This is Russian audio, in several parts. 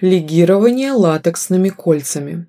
Легирование латексными кольцами.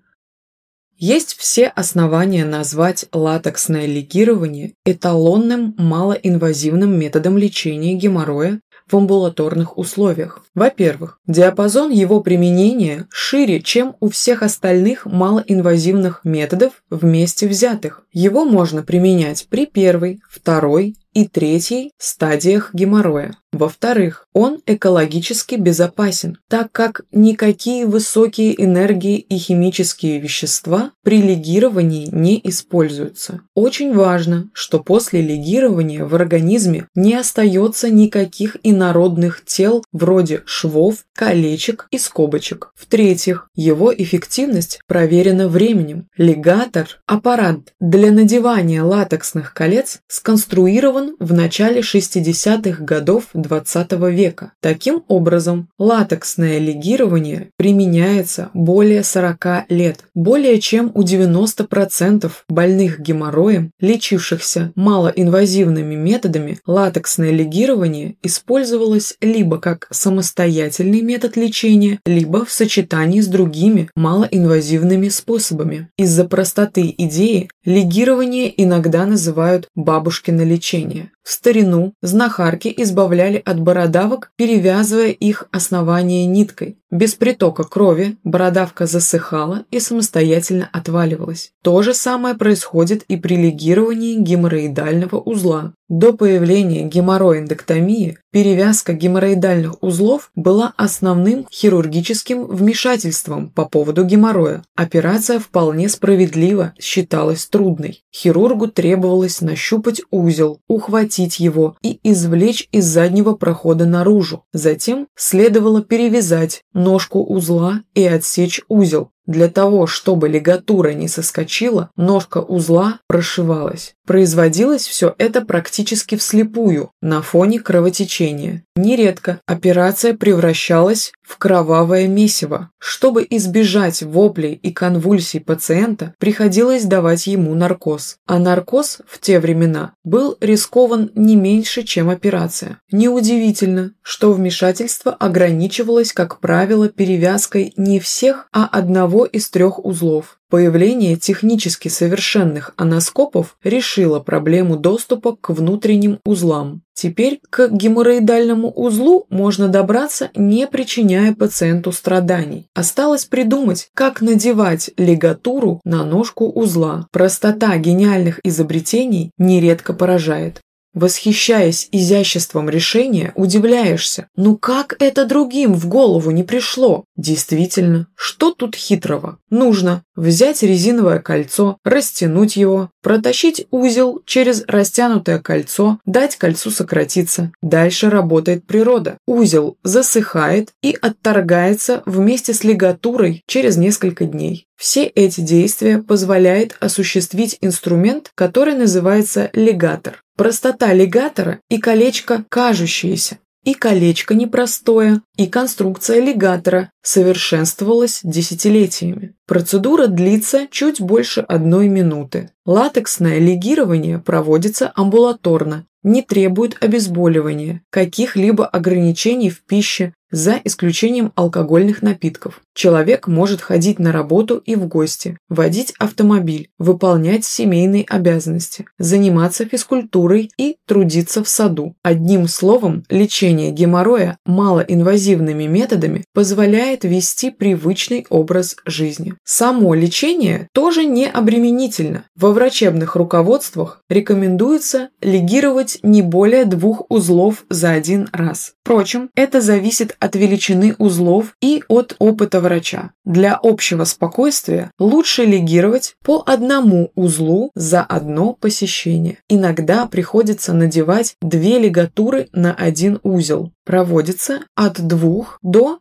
Есть все основания назвать латексное легирование эталонным малоинвазивным методом лечения геморроя в амбулаторных условиях. Во-первых, диапазон его применения шире, чем у всех остальных малоинвазивных методов вместе взятых. Его можно применять при первой, второй и третьей стадиях геморроя. Во-вторых, он экологически безопасен, так как никакие высокие энергии и химические вещества при легировании не используются. Очень важно, что после легирования в организме не остается никаких инородных тел вроде швов, колечек и скобочек. В-третьих, его эффективность проверена временем. Легатор – аппарат для надевания латексных колец сконструирован в начале 60-х годов 20 века. Таким образом, латексное легирование применяется более 40 лет. Более чем у 90% больных геморроем, лечившихся малоинвазивными методами, латексное легирование использовалось либо как самостоятельный метод лечения, либо в сочетании с другими малоинвазивными способами. Из-за простоты идеи легирование иногда называют бабушкино лечение. образования. В старину знахарки избавляли от бородавок, перевязывая их основание ниткой. Без притока крови бородавка засыхала и самостоятельно отваливалась. То же самое происходит и при легировании геморроидального узла. До появления геморроэндоктомии перевязка геморроидальных узлов была основным хирургическим вмешательством по поводу геморроя. Операция вполне справедливо считалась трудной. Хирургу требовалось нащупать узел, ухватить его и извлечь из заднего прохода наружу. Затем следовало перевязать ножку узла и отсечь узел. Для того, чтобы лигатура не соскочила, ножка узла прошивалась. Производилось все это практически вслепую, на фоне кровотечения. Нередко операция превращалась в кровавое месиво. Чтобы избежать воплей и конвульсий пациента, приходилось давать ему наркоз. А наркоз в те времена был рискован не меньше, чем операция. Неудивительно, что вмешательство ограничивалось, как правило, перевязкой не всех, а одного из трех узлов. Появление технически совершенных аноскопов решило проблему доступа к внутренним узлам. Теперь к геморроидальному узлу можно добраться, не причиняя пациенту страданий. Осталось придумать, как надевать лигатуру на ножку узла. Простота гениальных изобретений нередко поражает. Восхищаясь изяществом решения, удивляешься. Ну как это другим в голову не пришло? Действительно, что тут хитрого? Нужно взять резиновое кольцо, растянуть его, протащить узел через растянутое кольцо, дать кольцу сократиться. Дальше работает природа. Узел засыхает и отторгается вместе с лигатурой через несколько дней. Все эти действия позволяет осуществить инструмент, который называется лигатор. Простота лигатора и колечко кажущееся. И колечко непростое, и конструкция лигатора совершенствовалась десятилетиями. Процедура длится чуть больше одной минуты. Латексное лигирование проводится амбулаторно, не требует обезболивания, каких-либо ограничений в пище, за исключением алкогольных напитков. Человек может ходить на работу и в гости, водить автомобиль, выполнять семейные обязанности, заниматься физкультурой и трудиться в саду. Одним словом, лечение геморроя малоинвазивными методами позволяет вести привычный образ жизни. Само лечение тоже не обременительно. Во врачебных руководствах рекомендуется легировать не более двух узлов за один раз. Впрочем, это зависит от величины узлов и от опыта врача. Для общего спокойствия лучше легировать по одному узлу за одно посещение. Иногда приходится надевать две лигатуры на один узел. Проводится от 2 до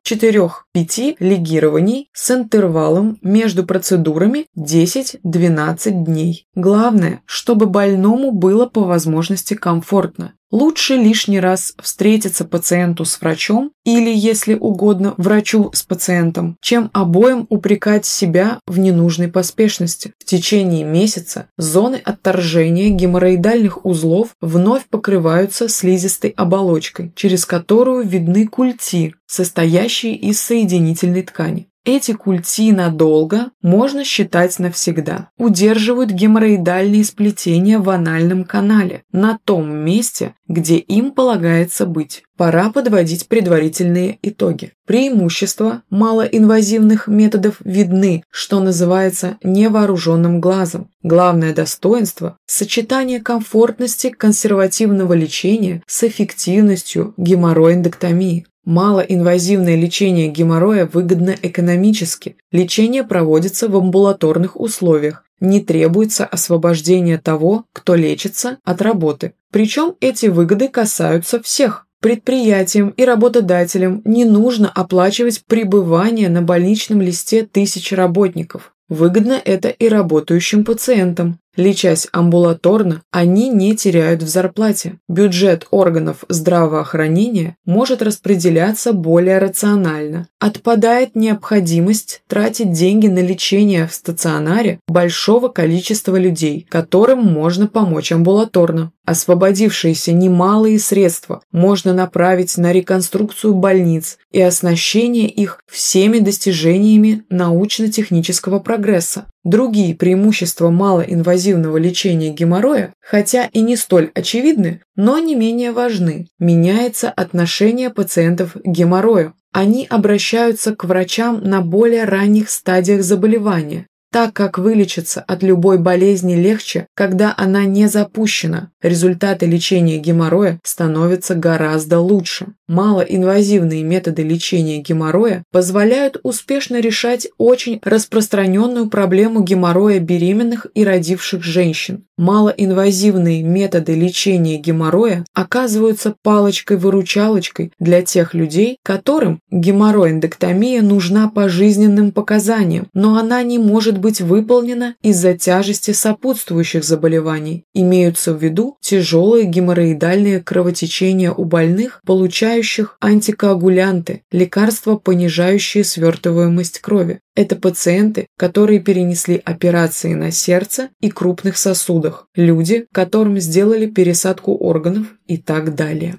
4-5 легирований с интервалом между процедурами 10-12 дней. Главное, чтобы больному было по возможности комфортно. Лучше лишний раз встретиться пациенту с врачом или, если угодно, врачу с пациентом, чем обоим упрекать себя в ненужной поспешности. В течение месяца зоны отторжения геморроидальных узлов вновь покрываются слизистой оболочкой, через которую видны культи, состоящие из соединительной ткани. Эти культи надолго, можно считать навсегда, удерживают геморроидальные сплетения в анальном канале, на том месте, где им полагается быть. Пора подводить предварительные итоги. Преимущества малоинвазивных методов видны, что называется невооруженным глазом. Главное достоинство – сочетание комфортности консервативного лечения с эффективностью геморроиндоктомии. Малоинвазивное лечение геморроя выгодно экономически. Лечение проводится в амбулаторных условиях. Не требуется освобождение того, кто лечится, от работы. Причем эти выгоды касаются всех. Предприятиям и работодателям не нужно оплачивать пребывание на больничном листе тысяч работников. Выгодно это и работающим пациентам. Лечась амбулаторно, они не теряют в зарплате. Бюджет органов здравоохранения может распределяться более рационально. Отпадает необходимость тратить деньги на лечение в стационаре большого количества людей, которым можно помочь амбулаторно. Освободившиеся немалые средства можно направить на реконструкцию больниц и оснащение их всеми достижениями научно-технического прогресса. Другие преимущества малоинвазивного лечения геморроя, хотя и не столь очевидны, но не менее важны. Меняется отношение пациентов к геморрою. Они обращаются к врачам на более ранних стадиях заболевания, так как вылечиться от любой болезни легче, когда она не запущена. Результаты лечения геморроя становятся гораздо лучше. Малоинвазивные методы лечения геморроя позволяют успешно решать очень распространенную проблему геморроя беременных и родивших женщин. Малоинвазивные методы лечения геморроя оказываются палочкой-выручалочкой для тех людей, которым геморроэндоктомия нужна по жизненным показаниям, но она не может быть выполнена из-за тяжести сопутствующих заболеваний. Имеются в виду тяжелые геморроидальные кровотечения у больных, получающих антикоагулянты, лекарства, понижающие свертываемость крови. Это пациенты, которые перенесли операции на сердце и крупных сосудах, люди, которым сделали пересадку органов и так далее.